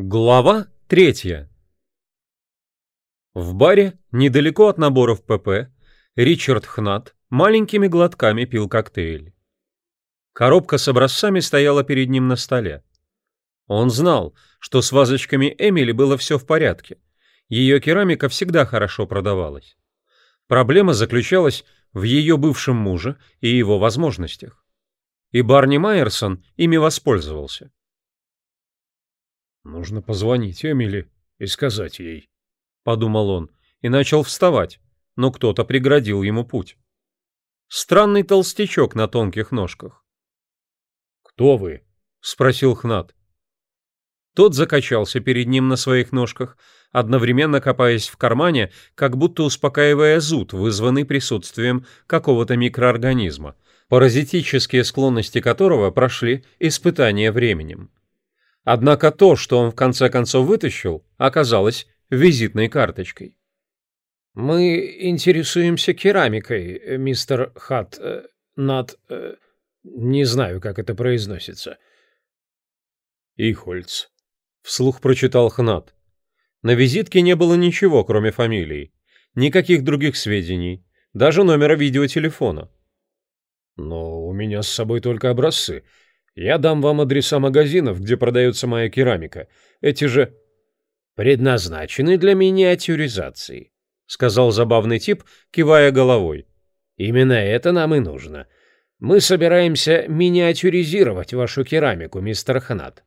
Глава третья. В баре, недалеко от наборов ПП, Ричард Хнат маленькими глотками пил коктейль. Коробка с образцами стояла перед ним на столе. Он знал, что с вазочками Эмили было все в порядке. Ее керамика всегда хорошо продавалась. Проблема заключалась в ее бывшем муже и его возможностях. И Барни Майерсон ими воспользовался. «Нужно позвонить Эмили и сказать ей», — подумал он, и начал вставать, но кто-то преградил ему путь. Странный толстячок на тонких ножках. «Кто вы?» — спросил Хнат. Тот закачался перед ним на своих ножках, одновременно копаясь в кармане, как будто успокаивая зуд, вызванный присутствием какого-то микроорганизма, паразитические склонности которого прошли испытания временем. Однако то, что он в конце концов вытащил, оказалось визитной карточкой. «Мы интересуемся керамикой, мистер Хат... Э, над... Э, не знаю, как это произносится». «Ихольц», — вслух прочитал Хнат. На визитке не было ничего, кроме фамилии. Никаких других сведений, даже номера видеотелефона. «Но у меня с собой только образцы. Я дам вам адреса магазинов, где продается моя керамика. Эти же предназначены для миниатюризации, сказал забавный тип, кивая головой. Именно это нам и нужно. Мы собираемся миниатюризировать вашу керамику, мистер Хнат.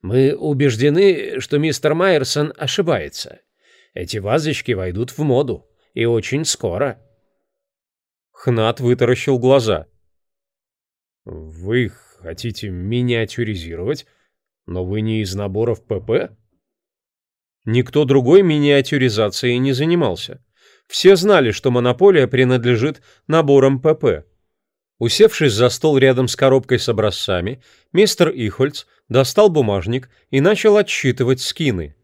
Мы убеждены, что мистер Майерсон ошибается. Эти вазочки войдут в моду, и очень скоро. Хнат вытаращил глаза. Вы хотите миниатюризировать, но вы не из наборов ПП? Никто другой миниатюризацией не занимался. Все знали, что монополия принадлежит наборам ПП. Усевшись за стол рядом с коробкой с образцами, мистер Ихольц достал бумажник и начал отсчитывать скины.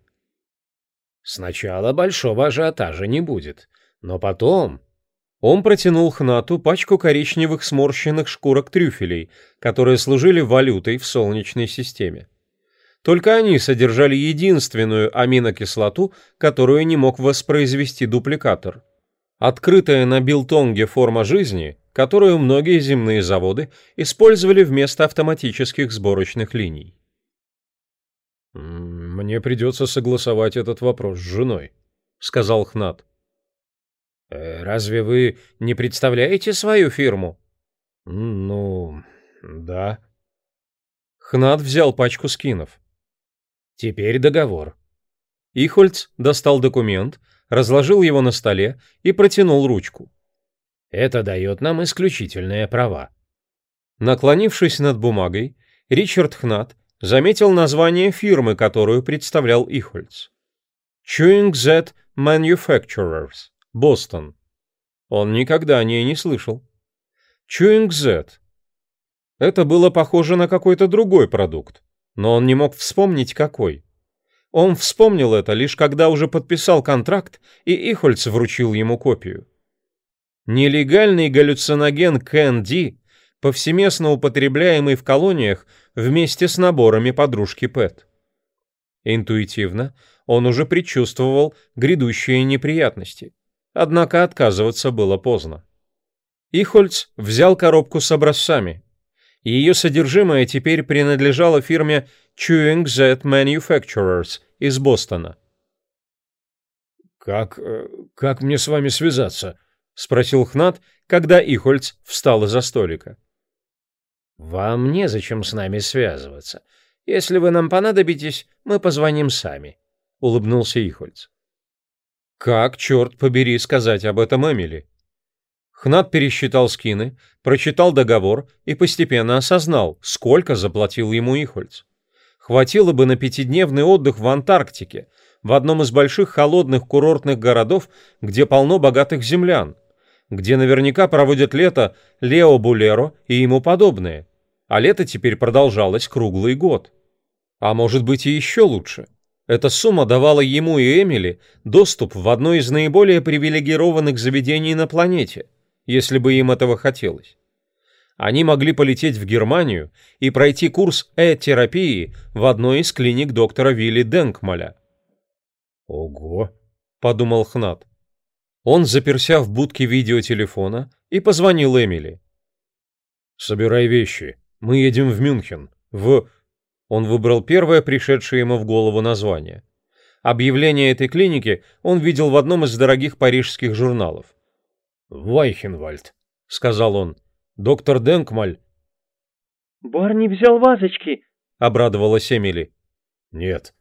«Сначала большого ажиотажа не будет, но потом он протянул Хнату пачку коричневых сморщенных шкурок трюфелей, которые служили валютой в Солнечной системе. Только они содержали единственную аминокислоту, которую не мог воспроизвести дупликатор. Открытая на билтонге форма жизни, которую многие земные заводы использовали вместо автоматических сборочных линий. «Мне придется согласовать этот вопрос с женой», — сказал Хнат. Э, разве вы не представляете свою фирму? Ну, да. Хнат взял пачку скинов. Теперь договор. Ихольц достал документ, разложил его на столе и протянул ручку. Это дает нам исключительные права. Наклонившись над бумагой, Ричард Хнат заметил название фирмы, которую представлял Ихольц. Chewing Z Manufacturers. Бостон. Он никогда о ней не слышал. Z. Это было похоже на какой-то другой продукт, но он не мог вспомнить какой. Он вспомнил это лишь когда уже подписал контракт, и Ихольц вручил ему копию. Нелегальный галлюциноген КНД, повсеместно употребляемый в колониях вместе с наборами подружки Пэт. Интуитивно он уже предчувствовал грядущие неприятности. Однако отказываться было поздно. Ихольц взял коробку с образцами. Ее содержимое теперь принадлежало фирме Chewing Z Manufacturers из Бостона. «Как... Э, как мне с вами связаться?» — спросил Хнат, когда Ихольц встал из-за столика. «Вам незачем с нами связываться. Если вы нам понадобитесь, мы позвоним сами», — улыбнулся Ихольц. Как, черт побери, сказать об этом Эмили? Хнат пересчитал скины, прочитал договор и постепенно осознал, сколько заплатил ему Ихольц. Хватило бы на пятидневный отдых в Антарктике, в одном из больших холодных курортных городов, где полно богатых землян, где наверняка проводят лето Лео Булеро и ему подобные, а лето теперь продолжалось круглый год. А может быть и еще лучше – эта сумма давала ему и Эмили доступ в одно из наиболее привилегированных заведений на планете, если бы им этого хотелось. Они могли полететь в Германию и пройти курс э-терапии в одной из клиник доктора Вилли Денкмаля. «Ого!» — подумал Хнат. Он заперся в будке видеотелефона и позвонил Эмили. «Собирай вещи. Мы едем в Мюнхен. В...» Он выбрал первое пришедшее ему в голову название. Объявление этой клиники он видел в одном из дорогих парижских журналов. «Вайхенвальд», — сказал он. «Доктор Денкмаль». «Барни взял вазочки», — обрадовалась Эмили. «Нет.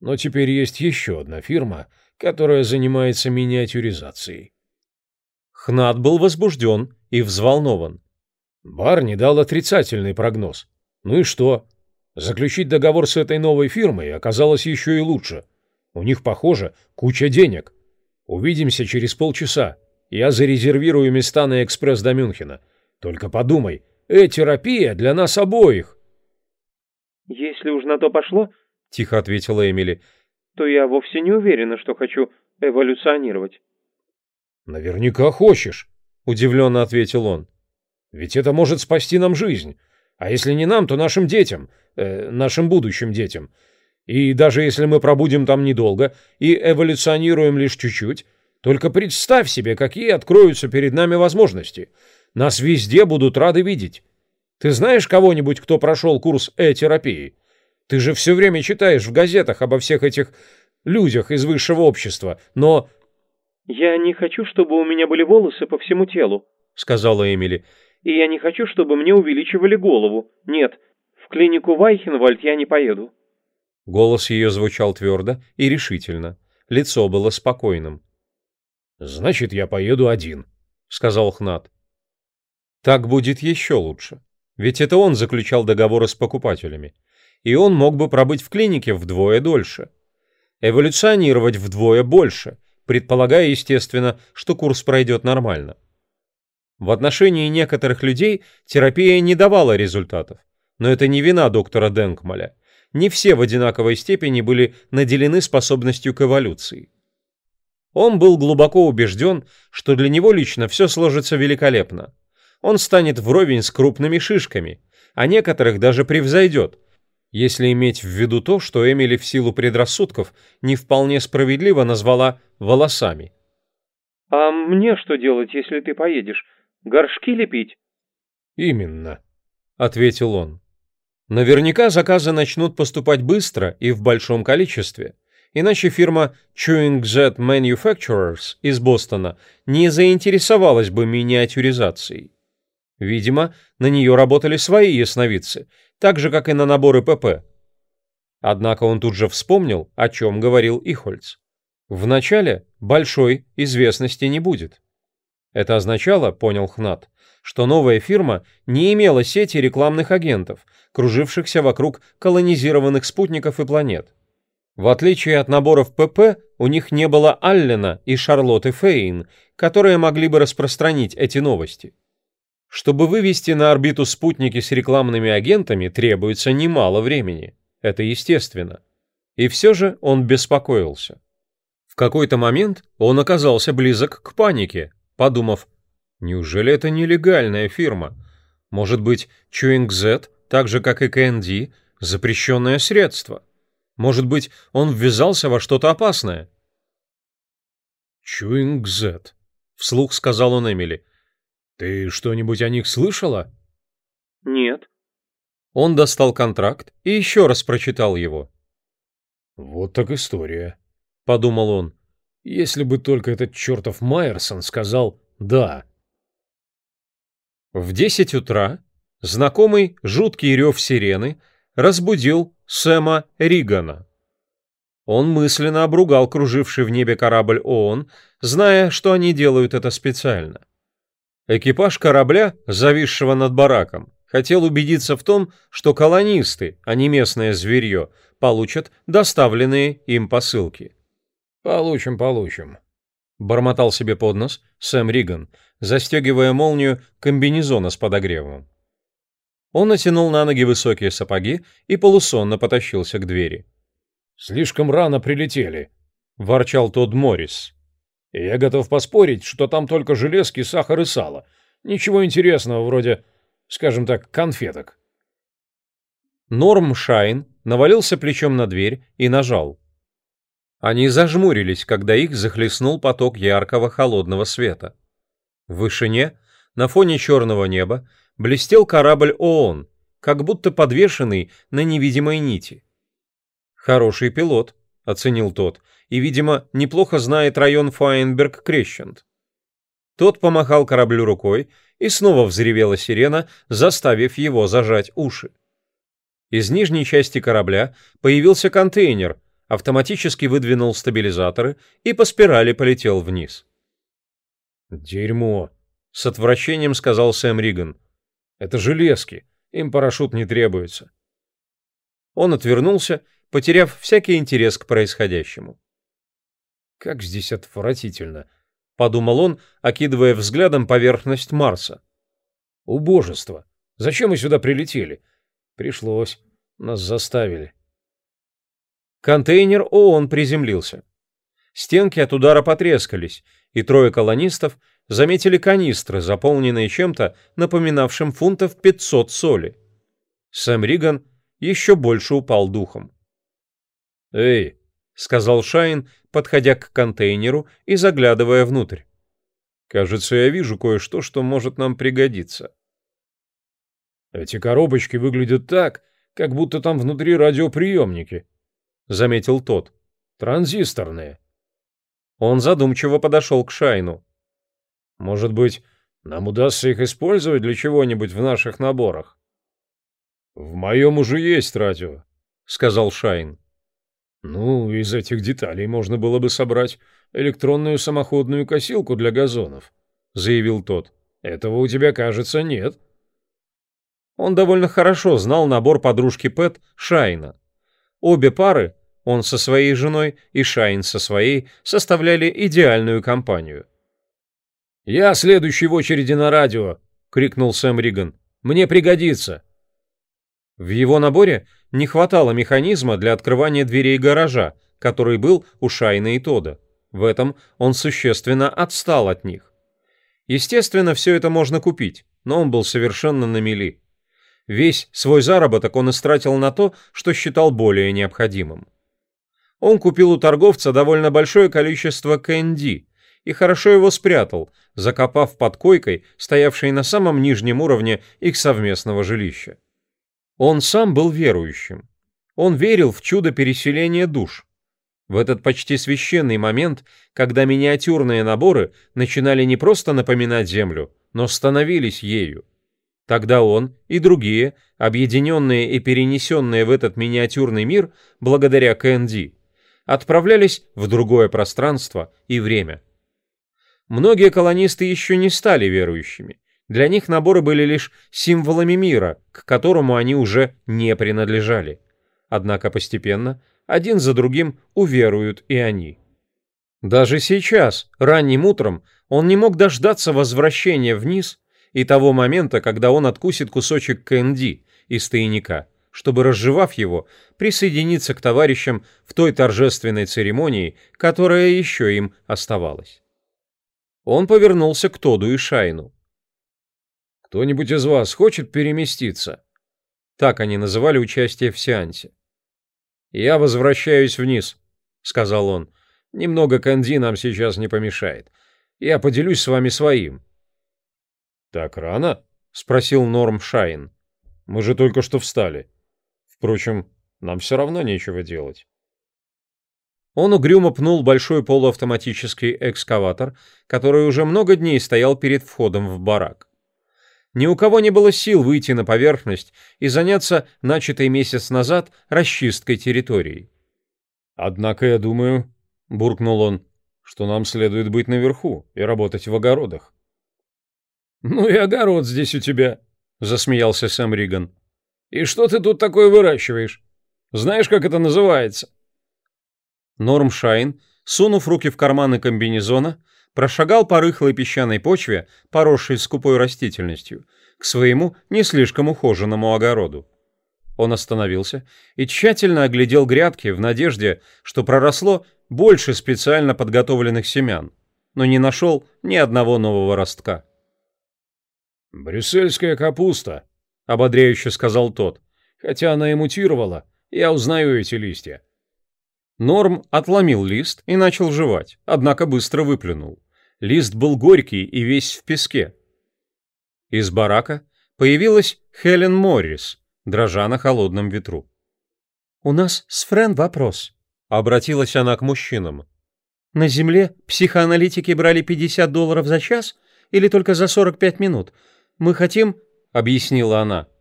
Но теперь есть еще одна фирма, которая занимается миниатюризацией». Хнат был возбужден и взволнован. Барни дал отрицательный прогноз. Ну и что? Заключить договор с этой новой фирмой оказалось еще и лучше. У них, похоже, куча денег. Увидимся через полчаса. Я зарезервирую места на экспресс до Мюнхена. Только подумай, э-терапия для нас обоих. Если уж на то пошло, — тихо ответила Эмили, — то я вовсе не уверена, что хочу эволюционировать. Наверняка хочешь, — удивленно ответил он. Ведь это может спасти нам жизнь. А если не нам, то нашим детям, э, нашим будущим детям. И даже если мы пробудем там недолго и эволюционируем лишь чуть-чуть, только представь себе, какие откроются перед нами возможности. Нас везде будут рады видеть. Ты знаешь кого-нибудь, кто прошел курс э-терапии? Ты же все время читаешь в газетах обо всех этих людях из высшего общества, но... «Я не хочу, чтобы у меня были волосы по всему телу», — сказала Эмили и я не хочу, чтобы мне увеличивали голову. Нет, в клинику Вайхенвальд я не поеду». Голос ее звучал твердо и решительно. Лицо было спокойным. «Значит, я поеду один», — сказал Хнат. «Так будет еще лучше. Ведь это он заключал договоры с покупателями. И он мог бы пробыть в клинике вдвое дольше. Эволюционировать вдвое больше, предполагая, естественно, что курс пройдет нормально. В отношении некоторых людей терапия не давала результатов. Но это не вина доктора Денкмаля. Не все в одинаковой степени были наделены способностью к эволюции. Он был глубоко убежден, что для него лично все сложится великолепно. Он станет вровень с крупными шишками, а некоторых даже превзойдет, если иметь в виду то, что Эмили в силу предрассудков не вполне справедливо назвала «волосами». «А мне что делать, если ты поедешь? Горшки лепить?» «Именно», — ответил он. «Наверняка заказы начнут поступать быстро и в большом количестве, иначе фирма Chewing Z Manufacturers из Бостона не заинтересовалась бы миниатюризацией. Видимо, на нее работали свои ясновидцы, так же, как и на наборы ПП. Однако он тут же вспомнил, о чем говорил Ихольц. Вначале большой известности не будет. Это означало, понял Хнат, что новая фирма не имела сети рекламных агентов, кружившихся вокруг колонизированных спутников и планет. В отличие от наборов ПП, у них не было Аллена и Шарлотты Фейн, которые могли бы распространить эти новости. Чтобы вывести на орбиту спутники с рекламными агентами, требуется немало времени. Это естественно. И все же он беспокоился. В какой-то момент он оказался близок к панике, подумав, неужели это нелегальная фирма? Может быть, Chewing Z, так же как и КНД, запрещенное средство? Может быть, он ввязался во что-то опасное? Chewing Z, вслух сказал он Эмили. Ты что-нибудь о них слышала? Нет. Он достал контракт и еще раз прочитал его. Вот так история, подумал он. Если бы только этот чертов Майерсон сказал «да». В десять утра знакомый жуткий рев сирены разбудил Сэма Ригана. Он мысленно обругал круживший в небе корабль ООН, зная, что они делают это специально. Экипаж корабля, зависшего над бараком, хотел убедиться в том, что колонисты, а не местное зверье, получат доставленные им посылки. «Получим, получим», — бормотал себе под нос Сэм Риган, застегивая молнию комбинезона с подогревом. Он натянул на ноги высокие сапоги и полусонно потащился к двери. «Слишком рано прилетели», — ворчал тот Моррис. «Я готов поспорить, что там только железки, сахар и сало. Ничего интересного, вроде скажем так, конфеток. Норм Шайн навалился плечом на дверь и нажал. Они зажмурились, когда их захлестнул поток яркого холодного света. В вышине, на фоне черного неба, блестел корабль ООН, как будто подвешенный на невидимой нити. «Хороший пилот», — оценил тот, и, видимо, неплохо знает район Файнберг-Крещенд. Тот помахал кораблю рукой, и снова взревела сирена, заставив его зажать уши. Из нижней части корабля появился контейнер, автоматически выдвинул стабилизаторы и по спирали полетел вниз. «Дерьмо!» — с отвращением сказал Сэм Риган. «Это железки, им парашют не требуется». Он отвернулся, потеряв всякий интерес к происходящему. «Как здесь отвратительно!» — подумал он, окидывая взглядом поверхность Марса. «Убожество! Зачем мы сюда прилетели? Пришлось. Нас заставили». Контейнер ООН приземлился. Стенки от удара потрескались, и трое колонистов заметили канистры, заполненные чем-то, напоминавшим фунтов 500 соли. Сэм Риган еще больше упал духом. «Эй!» — сказал Шайн, подходя к контейнеру и заглядывая внутрь. «Кажется, я вижу кое-что, что может нам пригодиться». «Эти коробочки выглядят так, как будто там внутри радиоприемники», — заметил тот. «Транзисторные». Он задумчиво подошел к Шайну. «Может быть, нам удастся их использовать для чего-нибудь в наших наборах?» «В моем уже есть радио», — сказал Шайн. «Ну, из этих деталей можно было бы собрать электронную самоходную косилку для газонов», — заявил тот. «Этого у тебя, кажется, нет». Он довольно хорошо знал набор подружки Пэт Шайна. Обе пары, он со своей женой и Шайн со своей, составляли идеальную компанию. «Я следующий в очереди на радио!» — крикнул Сэм Риган. «Мне пригодится!» В его наборе не хватало механизма для открывания дверей гаража, который был у Шайна и Тода. В этом он существенно отстал от них. Естественно, все это можно купить, но он был совершенно на мели. Весь свой заработок он истратил на то, что считал более необходимым. Он купил у торговца довольно большое количество кэнди и хорошо его спрятал, закопав под койкой, стоявшей на самом нижнем уровне их совместного жилища. Он сам был верующим. Он верил в чудо переселения душ. В этот почти священный момент, когда миниатюрные наборы начинали не просто напоминать Землю, но становились ею. Тогда он и другие, объединенные и перенесенные в этот миниатюрный мир благодаря КНД, отправлялись в другое пространство и время. Многие колонисты еще не стали верующими. Для них наборы были лишь символами мира, к которому они уже не принадлежали. Однако постепенно, один за другим, уверуют и они. Даже сейчас, ранним утром, он не мог дождаться возвращения вниз и того момента, когда он откусит кусочек КНД из тайника, чтобы, разжевав его, присоединиться к товарищам в той торжественной церемонии, которая еще им оставалась. Он повернулся к Тоду и Шайну. «Кто-нибудь из вас хочет переместиться?» Так они называли участие в сеансе. «Я возвращаюсь вниз», — сказал он. «Немного канди нам сейчас не помешает. Я поделюсь с вами своим. «Так рано?» — спросил Норм Шайн. «Мы же только что встали. Впрочем, нам все равно нечего делать». Он угрюмо пнул большой полуавтоматический экскаватор, который уже много дней стоял перед входом в барак. Ни у кого не было сил выйти на поверхность и заняться начатой месяц назад расчисткой территории. «Однако я думаю», — буркнул он, — «что нам следует быть наверху и работать в огородах». «Ну и огород здесь у тебя», — засмеялся Сэм Риган. «И что ты тут такое выращиваешь? Знаешь, как это называется?» Норм Шайн, сунув руки в карманы комбинезона, прошагал по рыхлой песчаной почве, поросшей скупой растительностью, к своему не слишком ухоженному огороду. Он остановился и тщательно оглядел грядки в надежде, что проросло больше специально подготовленных семян, но не нашел ни одного нового ростка. «Брюссельская капуста», — ободряюще сказал тот. «Хотя она и мутировала, я узнаю эти листья». Норм отломил лист и начал жевать, однако быстро выплюнул. Лист был горький и весь в песке. Из барака появилась Хелен Моррис, дрожа на холодном ветру. «У нас с Френ вопрос», — обратилась она к мужчинам. «На Земле психоаналитики брали 50 долларов за час или только за 45 минут? Мы хотим, — объяснила она, —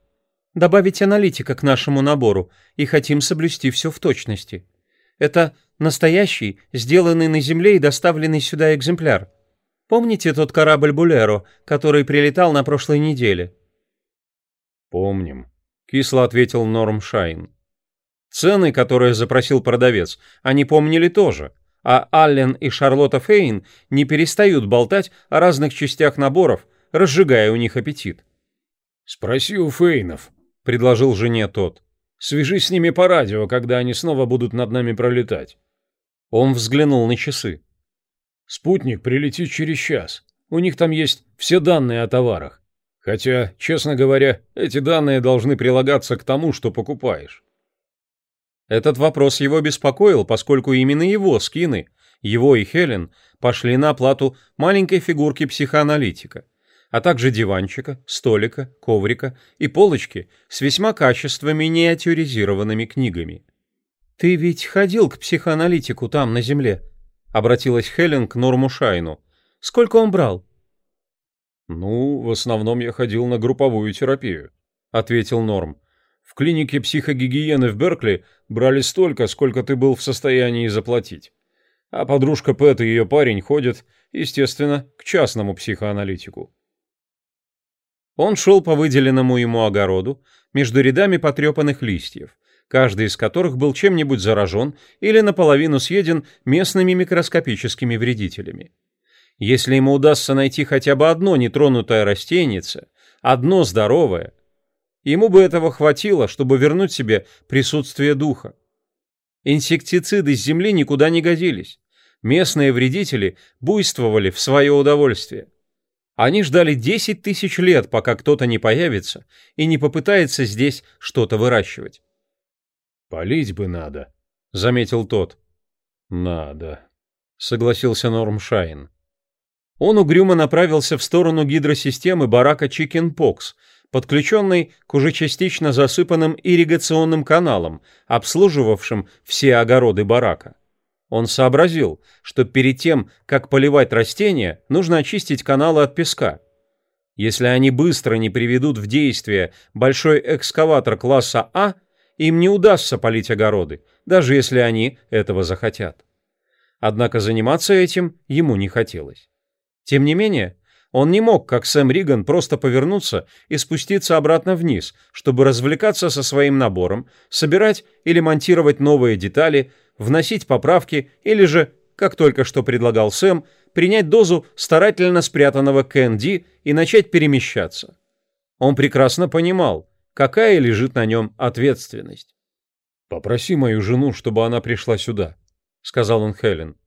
добавить аналитика к нашему набору и хотим соблюсти все в точности. Это настоящий, сделанный на Земле и доставленный сюда экземпляр. Помните тот корабль «Булеро», который прилетал на прошлой неделе?» «Помним», — кисло ответил Норм Шайн. Цены, которые запросил продавец, они помнили тоже, а Аллен и Шарлотта Фейн не перестают болтать о разных частях наборов, разжигая у них аппетит. «Спроси у Фейнов», — предложил жене тот. «Свяжись с ними по радио, когда они снова будут над нами пролетать». Он взглянул на часы. «Спутник прилетит через час. У них там есть все данные о товарах. Хотя, честно говоря, эти данные должны прилагаться к тому, что покупаешь». Этот вопрос его беспокоил, поскольку именно его скины, его и Хелен, пошли на оплату маленькой фигурки психоаналитика, а также диванчика, столика, коврика и полочки с весьма качественно миниатюризированными книгами. «Ты ведь ходил к психоаналитику там, на земле?» — обратилась Хелен к Норму Шайну. «Сколько он брал?» «Ну, в основном я ходил на групповую терапию», — ответил Норм. «В клинике психогигиены в Беркли брали столько, сколько ты был в состоянии заплатить. А подружка Пэт и ее парень ходят, естественно, к частному психоаналитику». Он шел по выделенному ему огороду между рядами потрепанных листьев, каждый из которых был чем-нибудь заражен или наполовину съеден местными микроскопическими вредителями. Если ему удастся найти хотя бы одно нетронутое растенице, одно здоровое, ему бы этого хватило, чтобы вернуть себе присутствие духа. Инсектициды с земли никуда не годились. Местные вредители буйствовали в свое удовольствие. Они ждали 10 тысяч лет, пока кто-то не появится и не попытается здесь что-то выращивать. «Полить бы надо», — заметил тот. «Надо», — согласился Норм Шайн. Он угрюмо направился в сторону гидросистемы барака Чикенпокс, подключенной к уже частично засыпанным ирригационным каналам, обслуживавшим все огороды барака. Он сообразил, что перед тем, как поливать растения, нужно очистить каналы от песка. Если они быстро не приведут в действие большой экскаватор класса А, им не удастся полить огороды, даже если они этого захотят. Однако заниматься этим ему не хотелось. Тем не менее, он не мог, как Сэм Риган, просто повернуться и спуститься обратно вниз, чтобы развлекаться со своим набором, собирать или монтировать новые детали, вносить поправки или же, как только что предлагал Сэм, принять дозу старательно спрятанного КНД и начать перемещаться. Он прекрасно понимал, какая лежит на нем ответственность. «Попроси мою жену, чтобы она пришла сюда», — сказал он Хелен.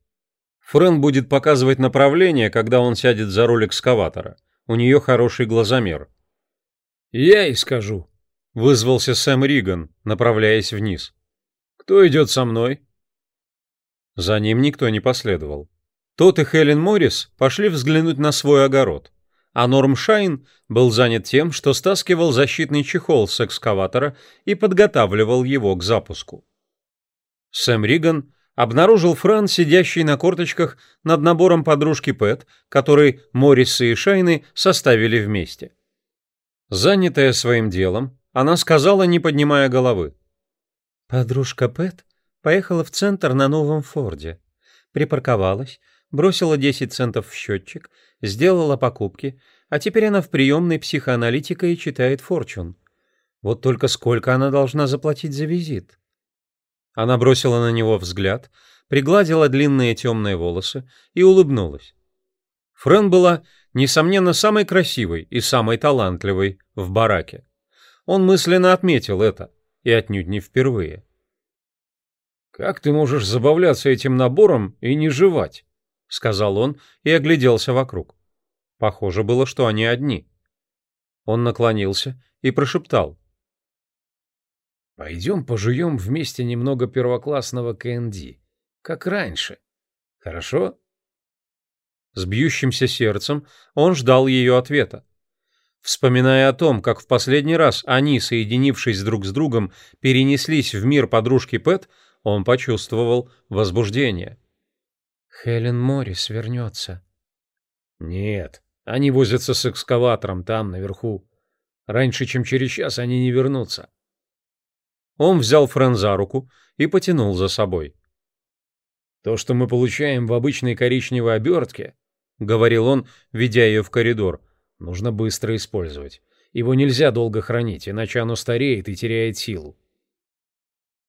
Френ будет показывать направление, когда он сядет за руль экскаватора. У нее хороший глазомер. «Я и скажу», — вызвался Сэм Риган, направляясь вниз. «Кто идет со мной?» За ним никто не последовал. Тот и Хелен Моррис пошли взглянуть на свой огород, а Норм Шайн был занят тем, что стаскивал защитный чехол с экскаватора и подготавливал его к запуску. Сэм Риган обнаружил Фран, сидящий на корточках над набором подружки Пэт, который Моррисы и Шайны составили вместе. Занятая своим делом, она сказала, не поднимая головы. «Подружка Пэт поехала в центр на новом Форде. Припарковалась, бросила 10 центов в счетчик, сделала покупки, а теперь она в приемной психоаналитика и читает Форчун. Вот только сколько она должна заплатить за визит?» Она бросила на него взгляд, пригладила длинные темные волосы и улыбнулась. Френ была, несомненно, самой красивой и самой талантливой в бараке. Он мысленно отметил это, и отнюдь не впервые. «Как ты можешь забавляться этим набором и не жевать?» — сказал он и огляделся вокруг. Похоже было, что они одни. Он наклонился и прошептал. «Пойдем пожуем вместе немного первоклассного КНД, как раньше. Хорошо?» С бьющимся сердцем он ждал ее ответа. Вспоминая о том, как в последний раз они, соединившись друг с другом, перенеслись в мир подружки Пэт, он почувствовал возбуждение. «Хелен Моррис вернется». «Нет, они возятся с экскаватором там, наверху. Раньше, чем через час, они не вернутся». Он взял Френ за руку и потянул за собой. «То, что мы получаем в обычной коричневой обертке», — говорил он, ведя ее в коридор, — «нужно быстро использовать. Его нельзя долго хранить, иначе оно стареет и теряет силу».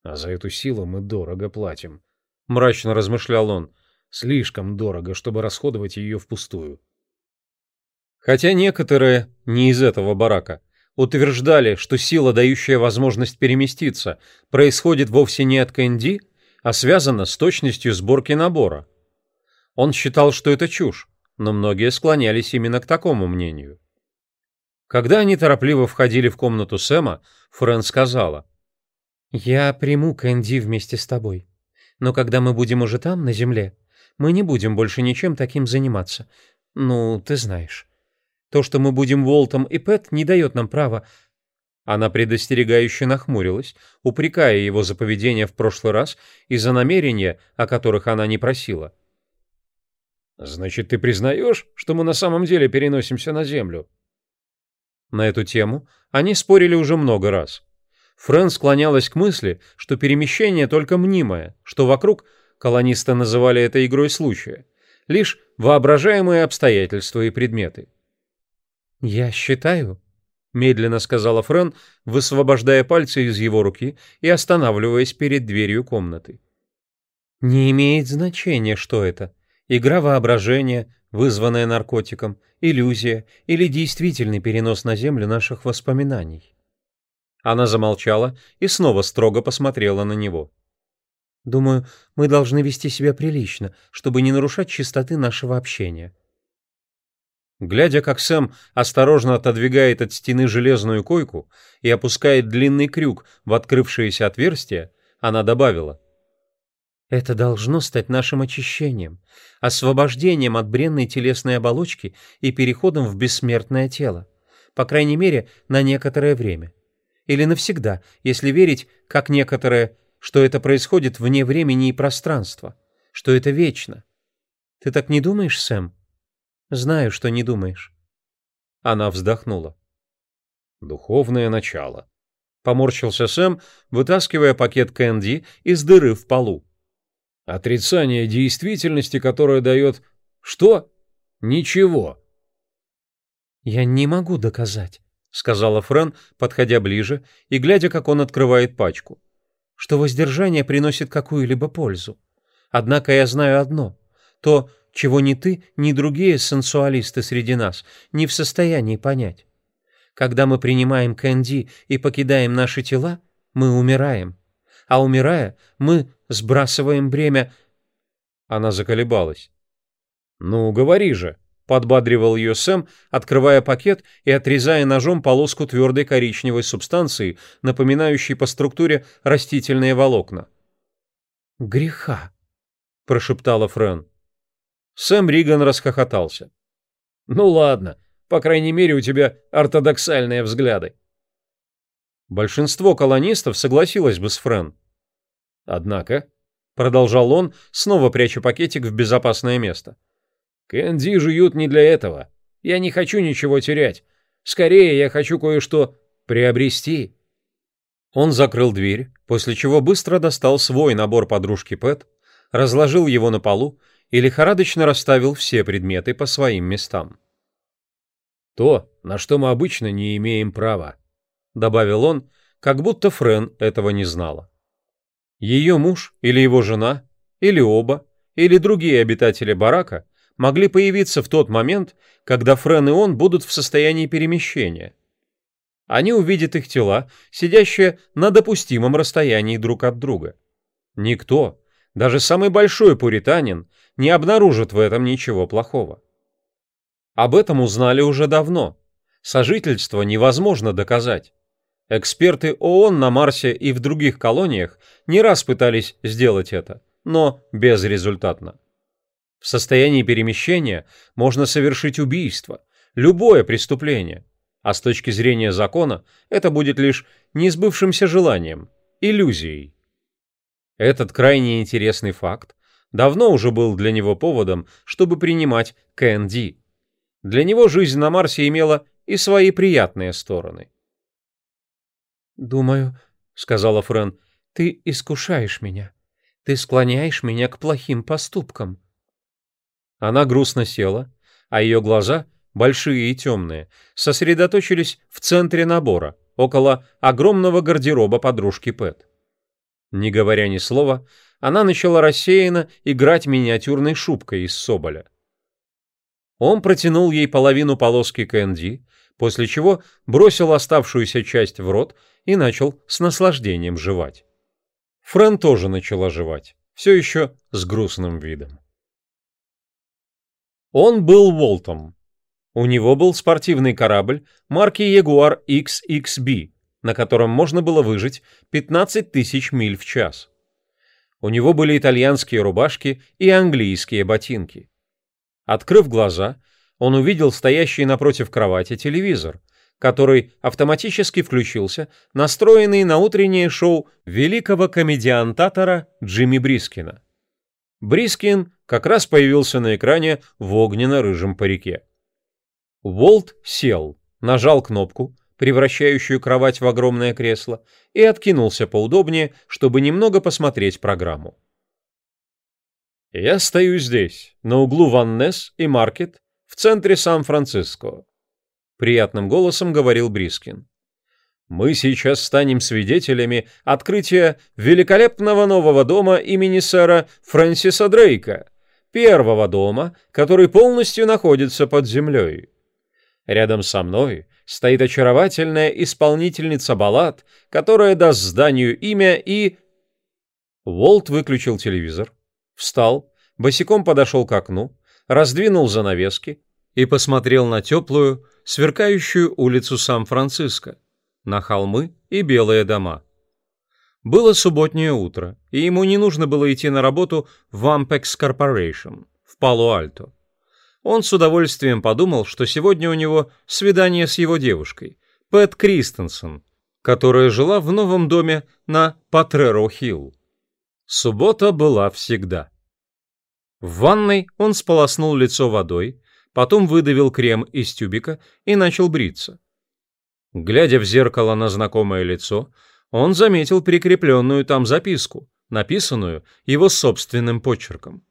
«А за эту силу мы дорого платим», — мрачно размышлял он. «Слишком дорого, чтобы расходовать ее впустую». Хотя некоторые, не из этого барака, утверждали, что сила, дающая возможность переместиться, происходит вовсе не от КНД, а связана с точностью сборки набора. Он считал, что это чушь, но многие склонялись именно к такому мнению. Когда они торопливо входили в комнату Сэма, Фрэн сказала. «Я приму Кэнди вместе с тобой. Но когда мы будем уже там, на земле, мы не будем больше ничем таким заниматься. Ну, ты знаешь. То, что мы будем Волтом и Пэт, не дает нам права она предостерегающе нахмурилась, упрекая его за поведение в прошлый раз и за намерения, о которых она не просила. «Значит, ты признаешь, что мы на самом деле переносимся на Землю?» На эту тему они спорили уже много раз. Фрэн склонялась к мысли, что перемещение только мнимое, что вокруг, колонисты называли это игрой случая, лишь воображаемые обстоятельства и предметы. «Я считаю», — медленно сказала Френ, высвобождая пальцы из его руки и останавливаясь перед дверью комнаты. «Не имеет значения, что это. Игра воображения, вызванная наркотиком, иллюзия или действительный перенос на Землю наших воспоминаний». Она замолчала и снова строго посмотрела на него. «Думаю, мы должны вести себя прилично, чтобы не нарушать чистоты нашего общения. Глядя, как Сэм осторожно отодвигает от стены железную койку и опускает длинный крюк в открывшееся отверстие, она добавила. «Это должно стать нашим очищением, освобождением от бренной телесной оболочки и переходом в бессмертное тело, по крайней мере, на некоторое время. Или навсегда, если верить, как некоторые, что это происходит вне времени и пространства, что это вечно. Ты так не думаешь, Сэм?» Знаю, что не думаешь. Она вздохнула. Духовное начало. Поморщился Сэм, вытаскивая пакет Кэнди из дыры в полу. Отрицание действительности, которое дает... Что? Ничего. Я не могу доказать, сказала Френ, подходя ближе и глядя, как он открывает пачку, что воздержание приносит какую-либо пользу. Однако я знаю одно. То, чего ни ты, ни другие сенсуалисты среди нас не в состоянии понять. Когда мы принимаем кэнди и покидаем наши тела, мы умираем. А умирая, мы сбрасываем бремя... Она заколебалась. «Ну, говори же», — подбадривал ее Сэм, открывая пакет и отрезая ножом полоску твердой коричневой субстанции, напоминающей по структуре растительные волокна. «Греха», — прошептала Френ. Сэм Риган расхохотался. «Ну ладно, по крайней мере у тебя ортодоксальные взгляды». Большинство колонистов согласилось бы с Френ. Однако, продолжал он, снова пряча пакетик в безопасное место. Кэнди жуют не для этого. Я не хочу ничего терять. Скорее, я хочу кое-что приобрести. Он закрыл дверь, после чего быстро достал свой набор подружки Пэт, разложил его на полу и лихорадочно расставил все предметы по своим местам. «То, на что мы обычно не имеем права», — добавил он, как будто Френ этого не знала. Ее муж или его жена, или оба, или другие обитатели барака могли появиться в тот момент, когда Френ и он будут в состоянии перемещения. Они увидят их тела, сидящие на допустимом расстоянии друг от друга. Никто, даже самый большой пуританин, не обнаружит в этом ничего плохого. Об этом узнали уже давно. Сожительство невозможно доказать. Эксперты ООН на Марсе и в других колониях не раз пытались сделать это, но безрезультатно. В состоянии перемещения можно совершить убийство, любое преступление, а с точки зрения закона это будет лишь несбывшимся желанием, иллюзией. Этот крайне интересный факт давно уже был для него поводом, чтобы принимать КНД. Для него жизнь на Марсе имела и свои приятные стороны. «Думаю», — сказала Френ, — «ты искушаешь меня. Ты склоняешь меня к плохим поступкам». Она грустно села, а ее глаза, большие и темные, сосредоточились в центре набора, около огромного гардероба подружки Пэт. Не говоря ни слова, она начала рассеянно играть миниатюрной шубкой из соболя. Он протянул ей половину полоски кэнди, после чего бросил оставшуюся часть в рот и начал с наслаждением жевать. Френ тоже начала жевать, все еще с грустным видом. Он был Волтом. У него был спортивный корабль марки Jaguar XXB, на котором можно было выжить 15 тысяч миль в час. У него были итальянские рубашки и английские ботинки. Открыв глаза, он увидел стоящий напротив кровати телевизор, который автоматически включился, настроенный на утреннее шоу великого комедиантатора Джимми Брискина. Брискин как раз появился на экране в огненно-рыжем парике. Волт сел, нажал кнопку, превращающую кровать в огромное кресло, и откинулся поудобнее, чтобы немного посмотреть программу. «Я стою здесь, на углу Ван Несс и Маркет, в центре Сан-Франциско», — приятным голосом говорил Брискин. «Мы сейчас станем свидетелями открытия великолепного нового дома имени сэра Фрэнсиса Дрейка, первого дома, который полностью находится под землей. Рядом со мной стоит очаровательная исполнительница баллад, которая даст зданию имя и... Волт выключил телевизор, встал, босиком подошел к окну, раздвинул занавески и посмотрел на теплую, сверкающую улицу Сан-Франциско, на холмы и белые дома. Было субботнее утро, и ему не нужно было идти на работу в Ampex Corporation в Пало-Альто. Он с удовольствием подумал, что сегодня у него свидание с его девушкой, Пэт Кристенсен, которая жила в новом доме на Патреро-Хилл. Суббота была всегда. В ванной он сполоснул лицо водой, потом выдавил крем из тюбика и начал бриться. Глядя в зеркало на знакомое лицо, он заметил прикрепленную там записку, написанную его собственным почерком.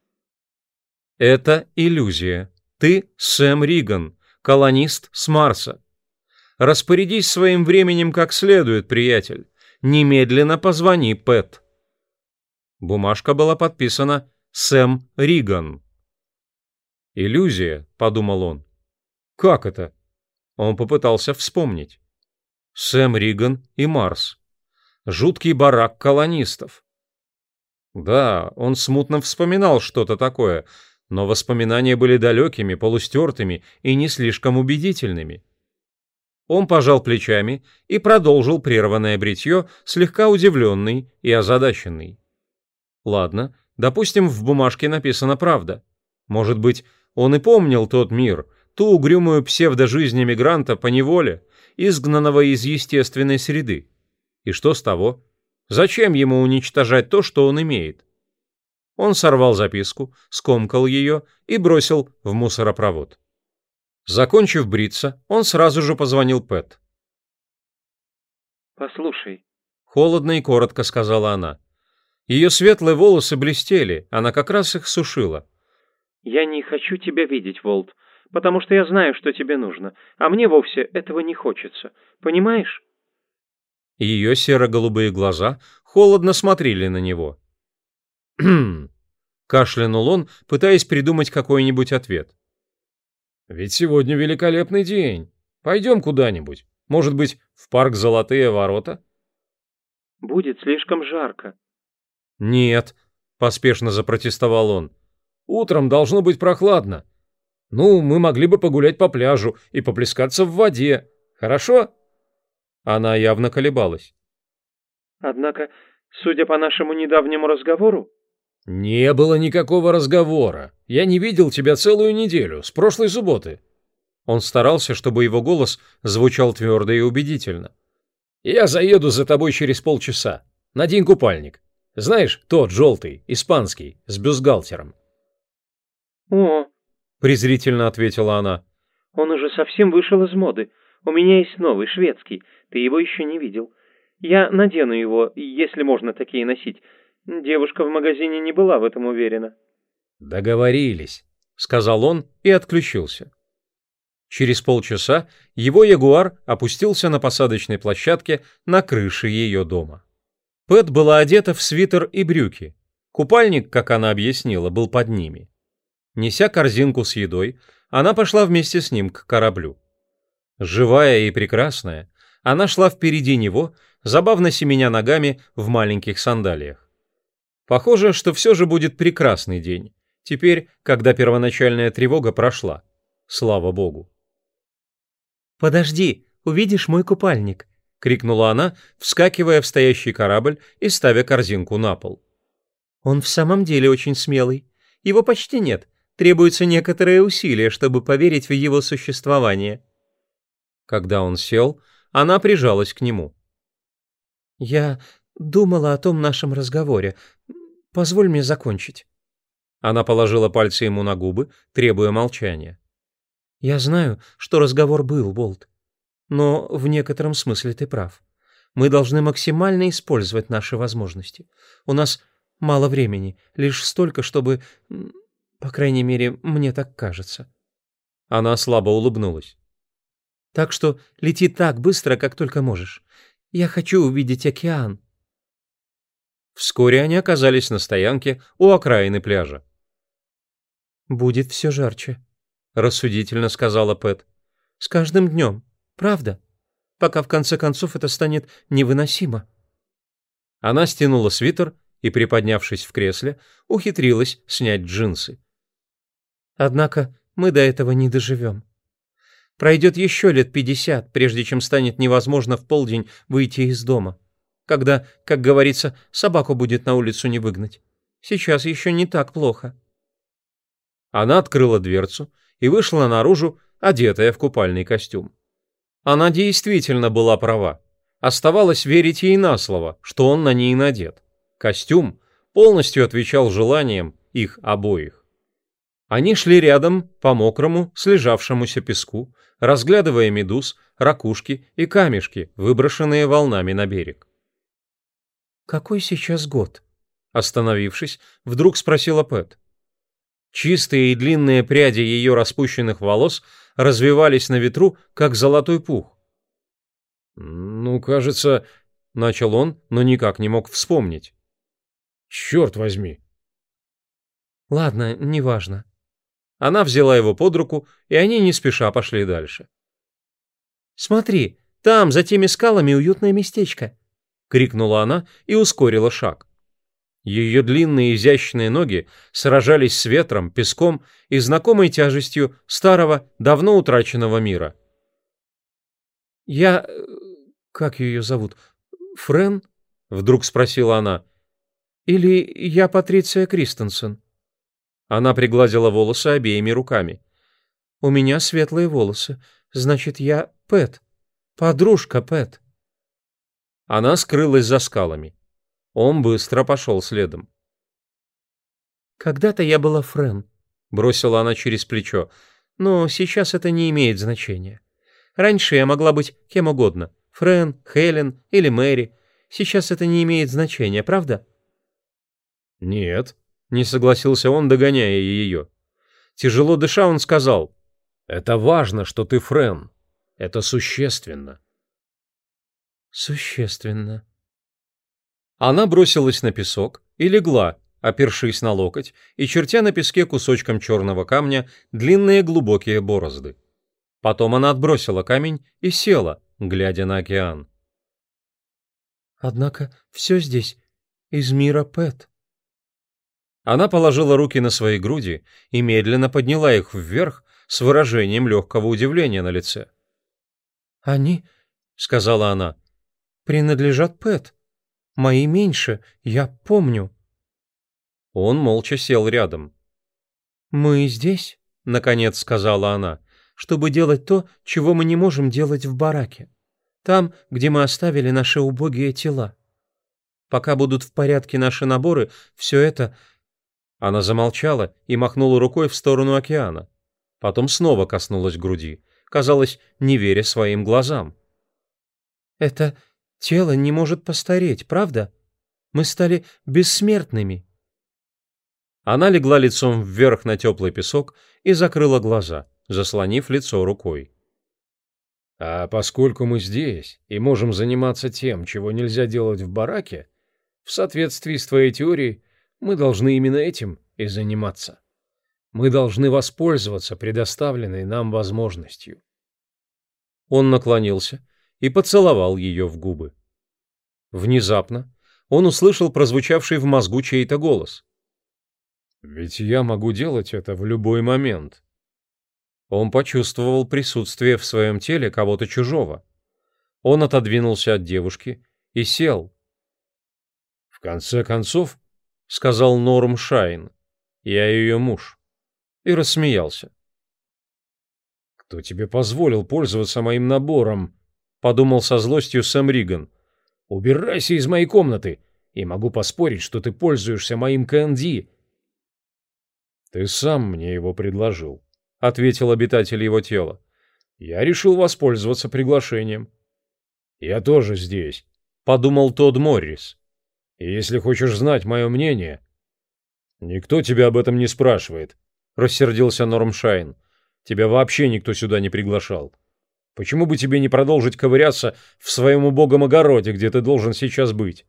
«Это иллюзия. Ты Сэм Риган, колонист с Марса. Распорядись своим временем как следует, приятель. Немедленно позвони Пэт. Бумажка была подписана Сэм Риган. «Иллюзия», — подумал он. «Как это?» Он попытался вспомнить. Сэм Риган и Марс. Жуткий барак колонистов. Да, он смутно вспоминал что-то такое, но воспоминания были далекими, полустертыми и не слишком убедительными. Он пожал плечами и продолжил прерванное бритье, слегка удивленный и озадаченный. Ладно, допустим, в бумажке написана правда. Может быть, он и помнил тот мир, ту угрюмую псевдожизнь эмигранта по неволе, изгнанного из естественной среды. И что с того? Зачем ему уничтожать то, что он имеет? Он сорвал записку, скомкал ее и бросил в мусоропровод. Закончив бриться, он сразу же позвонил Пэт. «Послушай», — холодно и коротко сказала она. Ее светлые волосы блестели, она как раз их сушила. «Я не хочу тебя видеть, Волт, потому что я знаю, что тебе нужно, а мне вовсе этого не хочется. Понимаешь?» Ее серо-голубые глаза холодно смотрели на него. «Хм», — кашлянул он, пытаясь придумать какой-нибудь ответ. «Ведь сегодня великолепный день. Пойдем куда-нибудь. Может быть, в парк Золотые ворота?» «Будет слишком жарко». «Нет», — поспешно запротестовал он. «Утром должно быть прохладно». Ну, мы могли бы погулять по пляжу и поплескаться в воде. Хорошо?» Она явно колебалась. «Однако, судя по нашему недавнему разговору...» «Не было никакого разговора. Я не видел тебя целую неделю, с прошлой субботы». Он старался, чтобы его голос звучал твердо и убедительно. «Я заеду за тобой через полчаса. Надень купальник. Знаешь, тот желтый, испанский, с бюстгальтером». «О, презрительно ответила она. Он уже совсем вышел из моды. У меня есть новый, шведский. Ты его еще не видел. Я надену его, если можно такие носить. Девушка в магазине не была в этом уверена. Договорились, сказал он и отключился. Через полчаса его ягуар опустился на посадочной площадке на крыше ее дома. Пэт была одета в свитер и брюки. Купальник, как она объяснила, был под ними. Неся корзинку с едой, она пошла вместе с ним к кораблю. Живая и прекрасная, она шла впереди него, забавно семеня ногами в маленьких сандалиях. Похоже, что все же будет прекрасный день, теперь, когда первоначальная тревога прошла. Слава богу. «Подожди, увидишь мой купальник», — крикнула она, вскакивая в стоящий корабль и ставя корзинку на пол. «Он в самом деле очень смелый. Его почти нет, Требуется некоторое усилие, чтобы поверить в его существование. Когда он сел, она прижалась к нему. «Я думала о том нашем разговоре. Позволь мне закончить». Она положила пальцы ему на губы, требуя молчания. «Я знаю, что разговор был, Болт. Но в некотором смысле ты прав. Мы должны максимально использовать наши возможности. У нас мало времени, лишь столько, чтобы по крайней мере, мне так кажется. Она слабо улыбнулась. Так что лети так быстро, как только можешь. Я хочу увидеть океан. Вскоре они оказались на стоянке у окраины пляжа. «Будет все жарче», — рассудительно сказала Пэт. «С каждым днем, правда? Пока в конце концов это станет невыносимо». Она стянула свитер и, приподнявшись в кресле, ухитрилась снять джинсы. Однако мы до этого не доживем. Пройдет еще лет пятьдесят, прежде чем станет невозможно в полдень выйти из дома. Когда, как говорится, собаку будет на улицу не выгнать. Сейчас еще не так плохо. Она открыла дверцу и вышла наружу, одетая в купальный костюм. Она действительно была права. Оставалось верить ей на слово, что он на ней надет. Костюм полностью отвечал желаниям их обоих. Они шли рядом по мокрому, слежавшемуся песку, разглядывая медуз, ракушки и камешки, выброшенные волнами на берег. «Какой сейчас год?» Остановившись, вдруг спросила Пэт. Чистые и длинные пряди ее распущенных волос развивались на ветру, как золотой пух. «Ну, кажется...» — начал он, но никак не мог вспомнить. «Черт возьми!» «Ладно, неважно. Она взяла его под руку, и они не спеша пошли дальше. «Смотри, там, за теми скалами, уютное местечко!» — крикнула она и ускорила шаг. Ее длинные изящные ноги сражались с ветром, песком и знакомой тяжестью старого, давно утраченного мира. «Я... как ее зовут? Френ?» — вдруг спросила она. «Или я Патриция Кристенсен?» Она пригладила волосы обеими руками. «У меня светлые волосы. Значит, я Пэт. Подружка Пэт». Она скрылась за скалами. Он быстро пошел следом. «Когда-то я была Френ», — бросила она через плечо. «Но сейчас это не имеет значения. Раньше я могла быть кем угодно. Френ, Хелен или Мэри. Сейчас это не имеет значения, правда?» «Нет», не согласился он, догоняя ее. Тяжело дыша, он сказал, «Это важно, что ты Френ. Это существенно». «Существенно». Она бросилась на песок и легла, опершись на локоть и чертя на песке кусочком черного камня длинные глубокие борозды. Потом она отбросила камень и села, глядя на океан. «Однако все здесь из мира Пэт», она положила руки на свои груди и медленно подняла их вверх, с выражением легкого удивления на лице. «Они, — сказала она, — принадлежат Пэт. Мои меньше, я помню». Он молча сел рядом. «Мы здесь, — наконец сказала она, — чтобы делать то, чего мы не можем делать в бараке. Там, где мы оставили наши убогие тела. Пока будут в порядке наши наборы, все это...» Она замолчала и махнула рукой в сторону океана. Потом снова коснулась груди, казалось, не веря своим глазам. «Это тело не может постареть, правда? Мы стали бессмертными». Она легла лицом вверх на теплый песок и закрыла глаза, заслонив лицо рукой. «А поскольку мы здесь и можем заниматься тем, чего нельзя делать в бараке, в соответствии с твоей теорией, мы должны именно этим и заниматься. Мы должны воспользоваться предоставленной нам возможностью». Он наклонился и поцеловал ее в губы. Внезапно он услышал прозвучавший в мозгу чей-то голос. «Ведь я могу делать это в любой момент». Он почувствовал присутствие в своем теле кого-то чужого. Он отодвинулся от девушки и сел. «В конце концов», — сказал Норм Шайн, — «я ее муж». И рассмеялся. «Кто тебе позволил пользоваться моим набором?» — подумал со злостью Сэм Риган. «Убирайся из моей комнаты, и могу поспорить, что ты пользуешься моим Кэнди». «Ты сам мне его предложил», — ответил обитатель его тела. «Я решил воспользоваться приглашением». «Я тоже здесь», — подумал Тодд Моррис. «И если хочешь знать мое мнение...» «Никто тебя об этом не спрашивает», — рассердился Нормшайн. «Тебя вообще никто сюда не приглашал». Почему бы тебе не продолжить ковыряться в своем убогом огороде, где ты должен сейчас быть?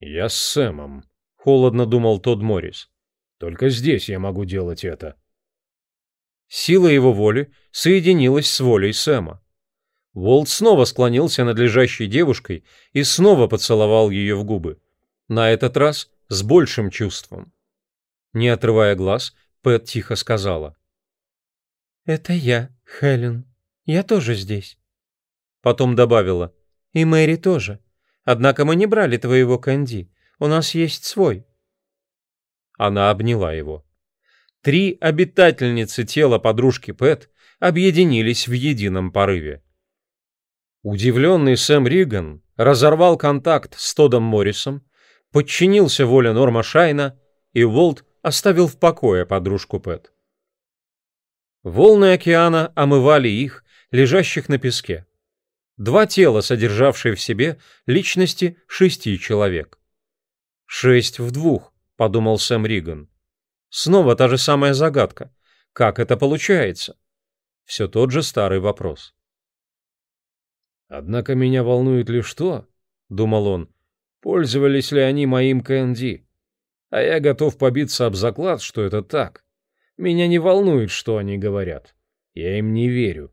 Я с Сэмом, холодно думал Тодд Моррис. Только здесь я могу делать это. Сила его воли соединилась с волей Сэма. Волт снова склонился над лежащей девушкой и снова поцеловал ее в губы. На этот раз с большим чувством. Не отрывая глаз, Пэт тихо сказала. «Это я, Хелен». Я тоже здесь. Потом добавила. И Мэри тоже. Однако мы не брали твоего Кэнди. У нас есть свой. Она обняла его. Три обитательницы тела подружки Пэт объединились в едином порыве. Удивленный Сэм Риган разорвал контакт с Тодом Моррисом, подчинился воле Норма Шайна, и Волт оставил в покое подружку Пэт. Волны океана омывали их, лежащих на песке. Два тела, содержавшие в себе личности шести человек. «Шесть в двух», — подумал Сэм Риган. Снова та же самая загадка. Как это получается? Все тот же старый вопрос. «Однако меня волнует лишь то», — думал он, — «пользовались ли они моим КНД? А я готов побиться об заклад, что это так. Меня не волнует, что они говорят. Я им не верю.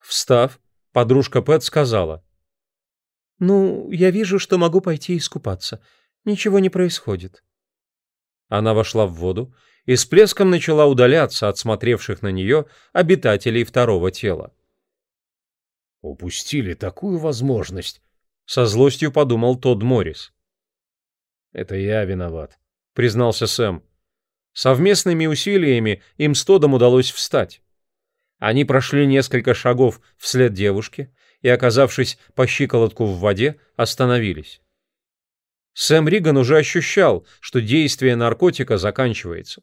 Встав, подружка Пэт сказала. «Ну, я вижу, что могу пойти искупаться. Ничего не происходит». Она вошла в воду и с плеском начала удаляться от смотревших на нее обитателей второго тела. «Упустили такую возможность», — со злостью подумал Тодд Моррис. «Это я виноват», — признался Сэм. Совместными усилиями им с Тодом удалось встать. Они прошли несколько шагов вслед девушке и, оказавшись по щиколотку в воде, остановились. Сэм Риган уже ощущал, что действие наркотика заканчивается.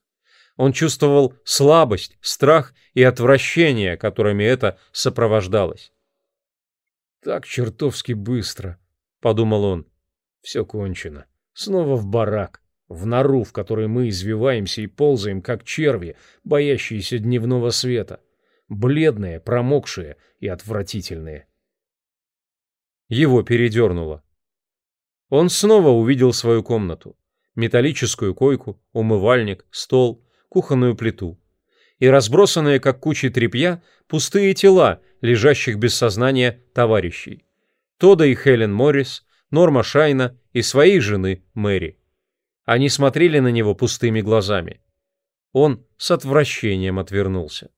Он чувствовал слабость, страх и отвращение, которыми это сопровождалось. «Так чертовски быстро», — подумал он. «Все кончено. Снова в барак, в нору, в которой мы извиваемся и ползаем, как черви, боящиеся дневного света бледные, промокшие и отвратительные. Его передернуло. Он снова увидел свою комнату. Металлическую койку, умывальник, стол, кухонную плиту. И разбросанные, как кучи тряпья, пустые тела, лежащих без сознания товарищей. Тода и Хелен Моррис, Норма Шайна и своей жены Мэри. Они смотрели на него пустыми глазами. Он с отвращением отвернулся.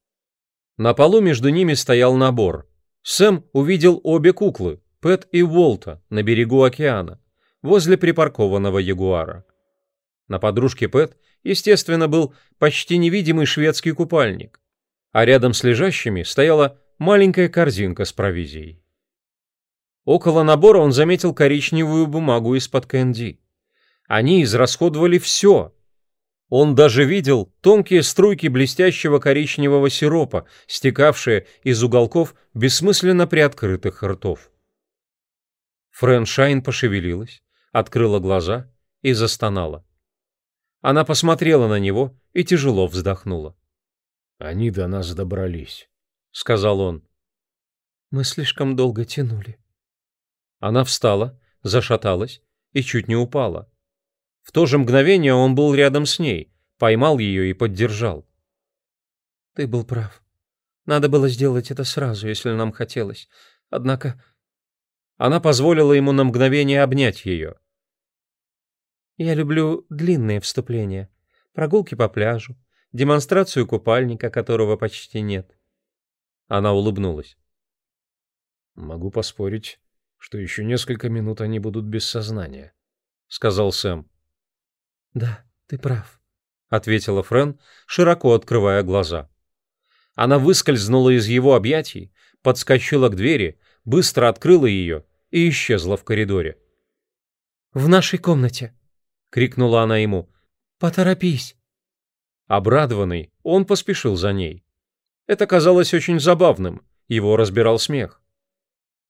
На полу между ними стоял набор. Сэм увидел обе куклы, Пэт и Уолта, на берегу океана, возле припаркованного Ягуара. На подружке Пэт, естественно, был почти невидимый шведский купальник, а рядом с лежащими стояла маленькая корзинка с провизией. Около набора он заметил коричневую бумагу из-под кэнди. Они израсходовали все. Он даже видел тонкие струйки блестящего коричневого сиропа, стекавшие из уголков бессмысленно приоткрытых ртов. Фрэн Шайн пошевелилась, открыла глаза и застонала. Она посмотрела на него и тяжело вздохнула. «Они до нас добрались», — сказал он. «Мы слишком долго тянули», она встала, зашаталась и чуть не упала. В то же мгновение он был рядом с ней, поймал ее и поддержал. «Ты был прав. Надо было сделать это сразу, если нам хотелось. Однако...» Она позволила ему на мгновение обнять ее. «Я люблю длинные вступления. Прогулки по пляжу, демонстрацию купальника, которого почти нет». Она улыбнулась. «Могу поспорить, что еще несколько минут они будут без сознания», — сказал Сэм. «Да, ты прав», — ответила Френ, широко открывая глаза. Она выскользнула из его объятий, подскочила к двери, быстро открыла ее и исчезла в коридоре. «В нашей комнате!» — крикнула она ему. «Поторопись!» Обрадованный, он поспешил за ней. Это казалось очень забавным, его разбирал смех.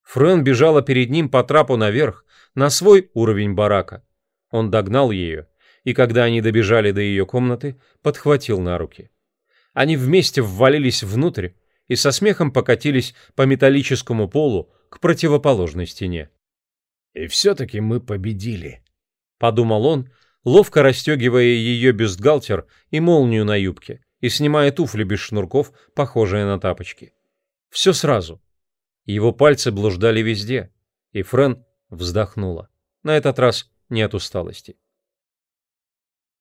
Френ бежала перед ним по трапу наверх, на свой уровень барака. Он догнал ее, и когда они добежали до ее комнаты, подхватил на руки. Они вместе ввалились внутрь и со смехом покатились по металлическому полу к противоположной стене. «И все-таки мы победили», — подумал он, ловко расстегивая ее бюстгальтер и молнию на юбке и снимая туфли без шнурков, похожие на тапочки. Все сразу — его пальцы блуждали везде, и Френ вздохнула. На этот раз не от усталости.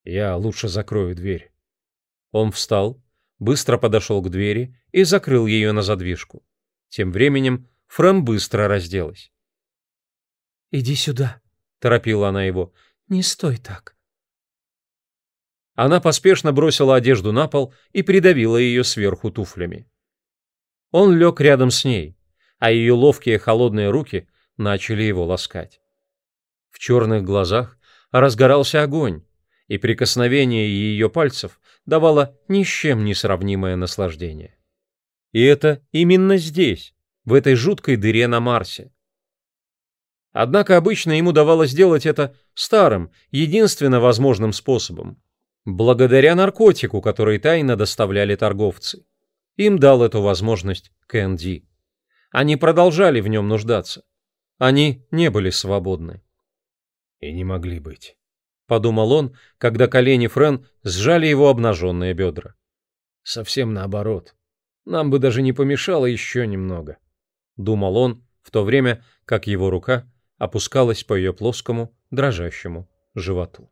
«Я лучше закрою дверь». Он встал, быстро подошел к двери и закрыл ее на задвижку. Тем временем Френ быстро разделась. «Иди сюда», — торопила она его. «Не стой так». Она поспешно бросила одежду на пол и придавила ее сверху туфлями. Он лег рядом с ней, а ее ловкие холодные руки начали его ласкать. В черных глазах разгорался огонь, и прикосновение ее пальцев давало ни с чем не сравнимое наслаждение. И это именно здесь, в этой жуткой дыре на Марсе. Однако обычно ему давалось делать это старым, единственно возможным способом, благодаря наркотику, который тайно доставляли торговцы. Им дал эту возможность Кэнди. Они продолжали в нем нуждаться. Они не были свободны. И не могли быть. Подумал он, когда колени Френ сжали его обнаженные бедра. Совсем наоборот. Нам бы даже не помешало еще немного. Думал он, в то время как его рука опускалась по ее плоскому, дрожащему животу.